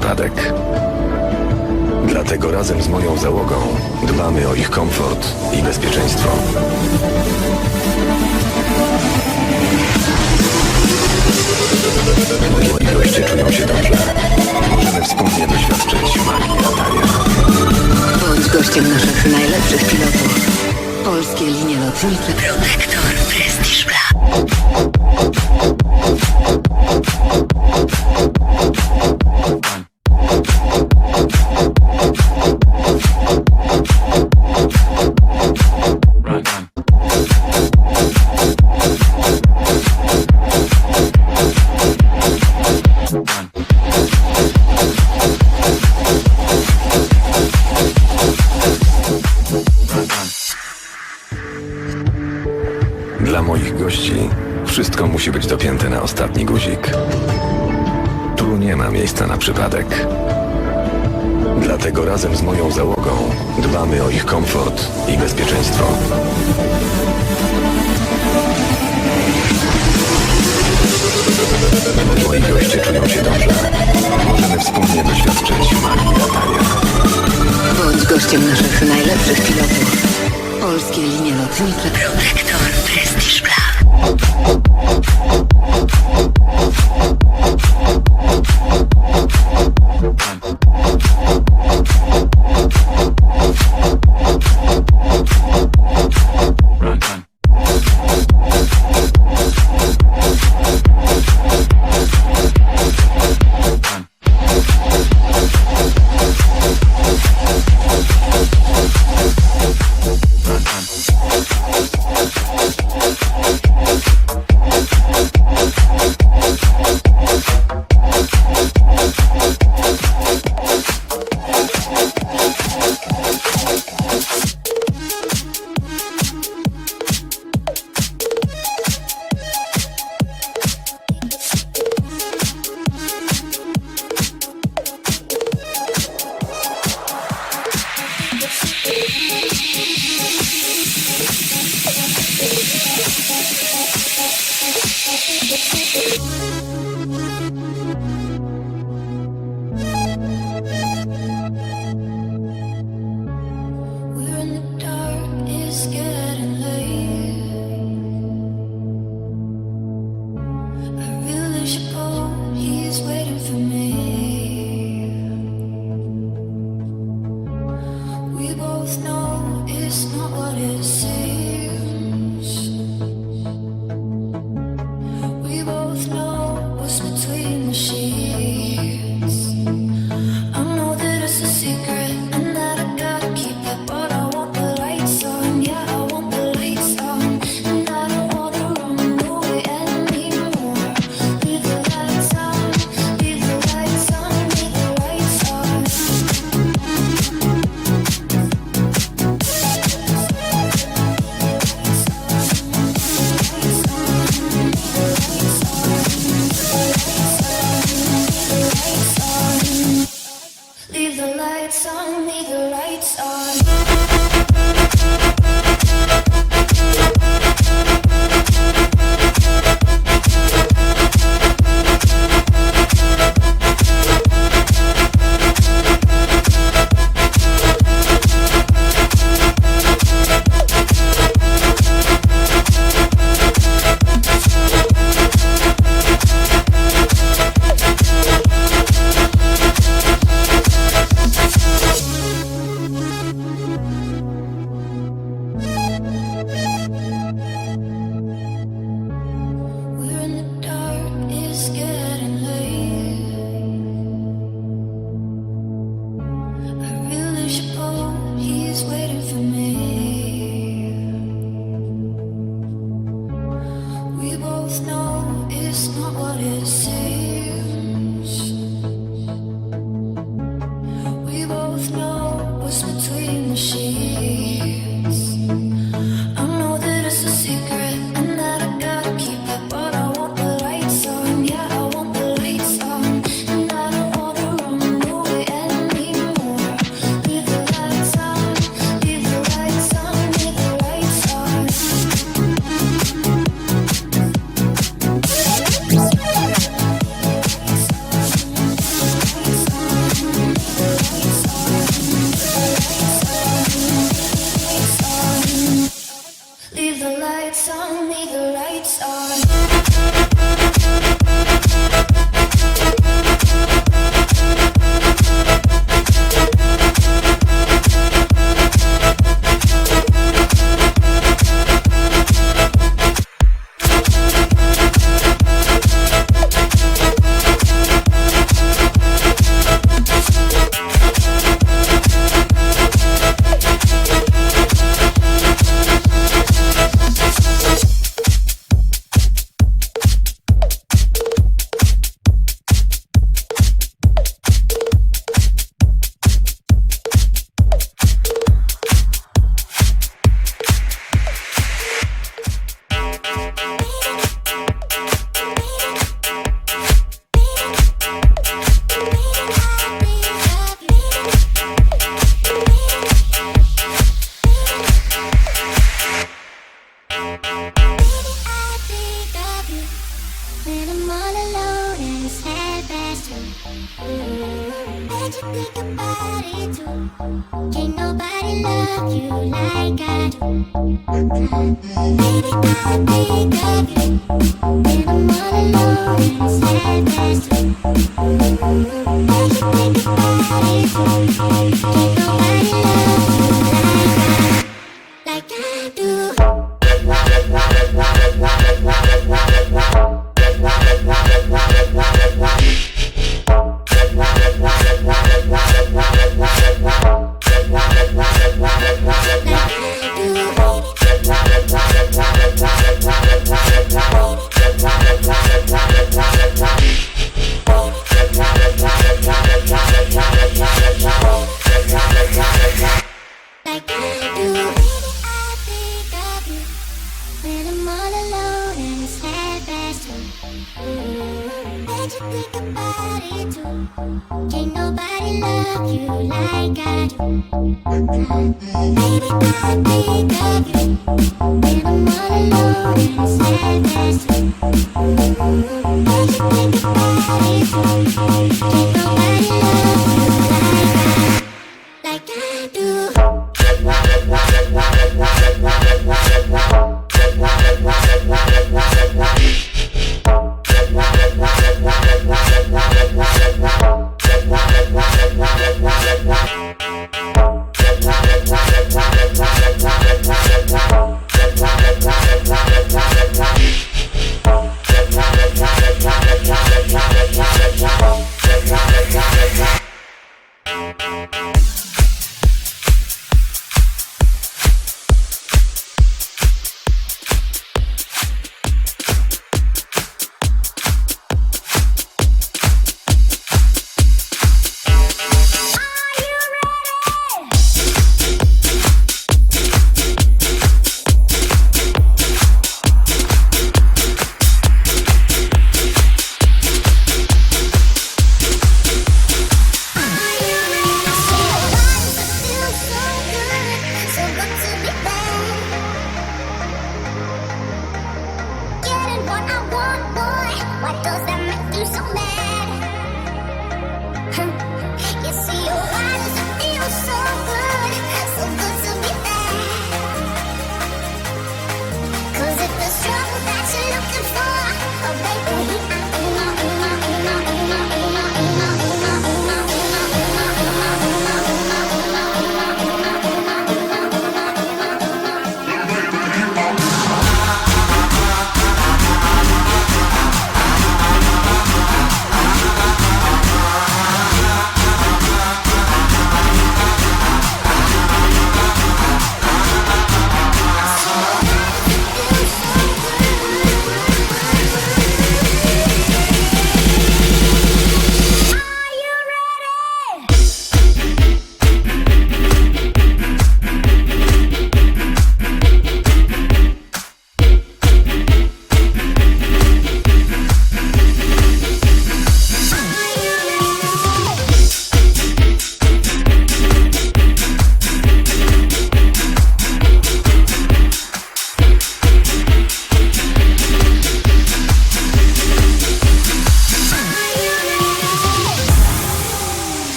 Przypadek. Dlatego razem z moją załogą dbamy o ich komfort i bezpieczeństwo. Moi goście czują się dobrze. Możemy wspólnie doświadczyć magii latania. Bądź gościem naszych najlepszych pilotów. Polskie linie lotnicze Protektor Prestige Black. Gościem naszych najlepszych pilotów. Polskie linie lotnicze Protektor Prestige Black.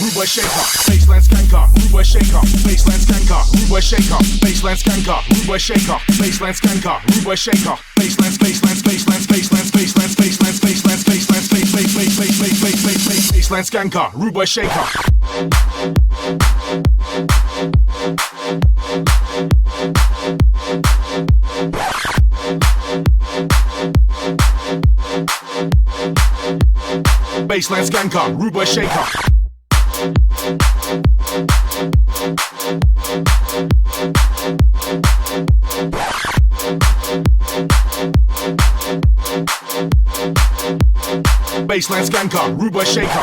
Rude boy shaker, baseline skanker, rude boy shaker, baseline skanker, rude boy shaker, baseline skanker, rude boy shaker, baseline skanker, rude boy shaker, baseline, baseline, baseline, baseline, baseline, baseline, baseline, baseline, space, space, space, space, space, baseline skanker, rude boy shaker. Baseline skanker, rude boy shaker. Baseline skanker, boy shaker.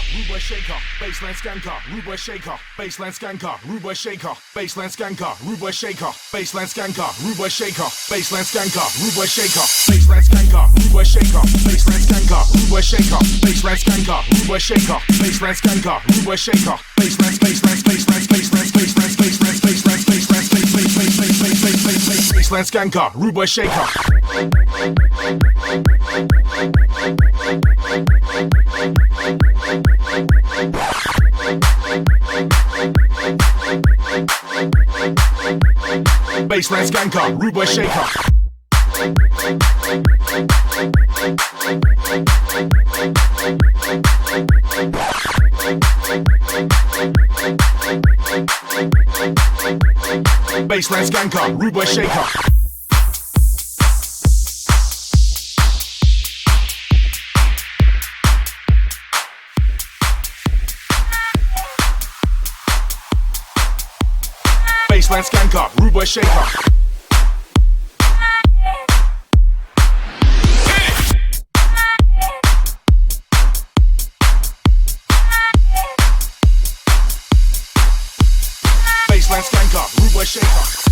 Baseline rude shaker. Baseline skanker, boy shaker. Baseline skanker, boy shaker. Baseline skanker, boy shaker. Baseline skanker, boy shaker. Baseline skanker, boy shaker. Baseline skanker, boy shaker. Baseline skanker, boy shaker. Baseline skanker, boy shaker. Baseline skanker, boy shaker. Baseline, baseline, baseline, baseline, baseline, baseline, baseline, baseline, space, space, space, space, baseline skanker, rude boy shaker. Baseline skanker, rude boy shaker. Baseline skanker, rude boy shaker. Baseline skanker, rude boy shaker. Shaker.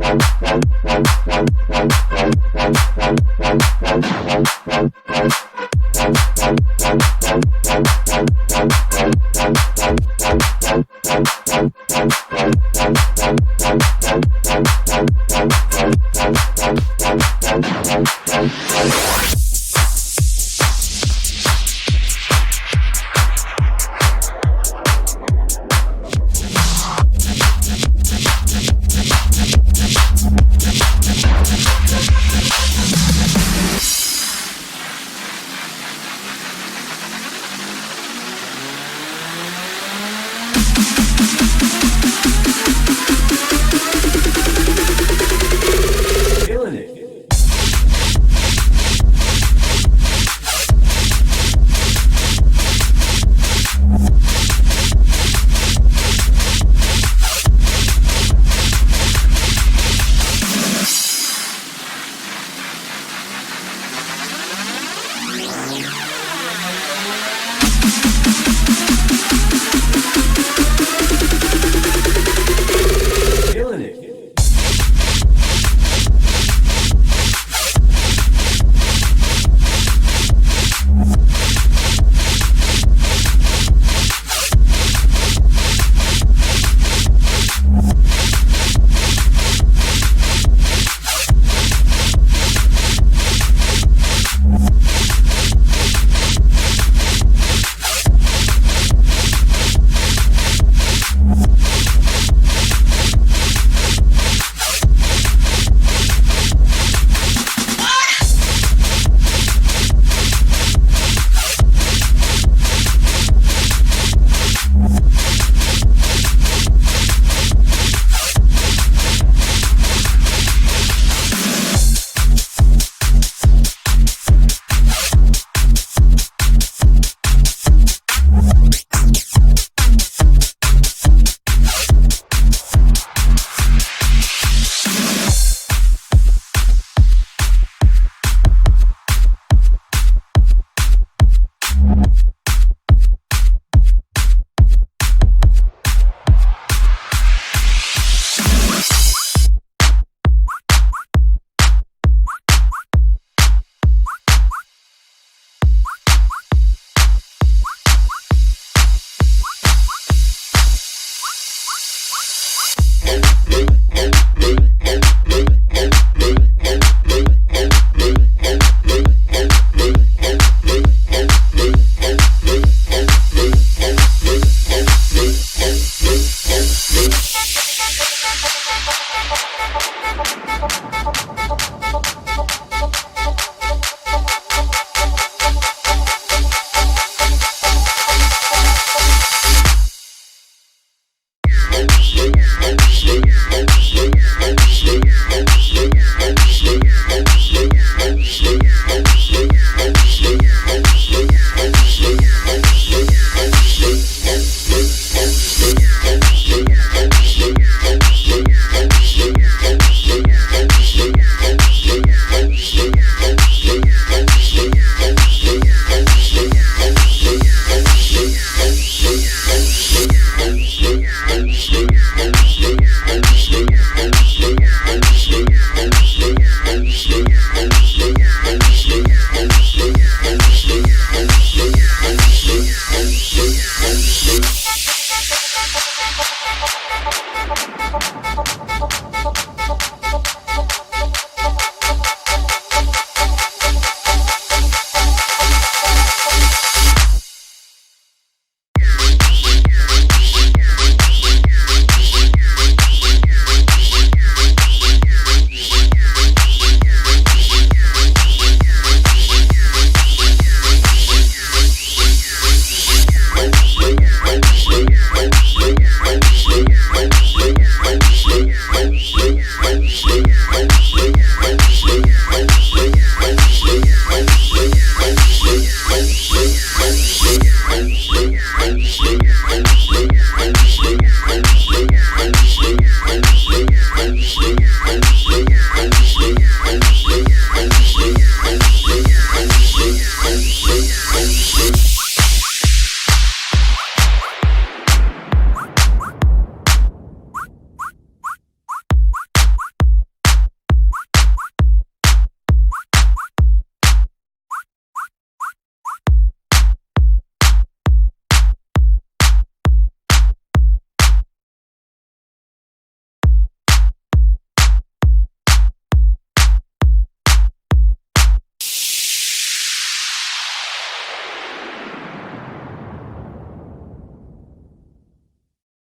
Bye.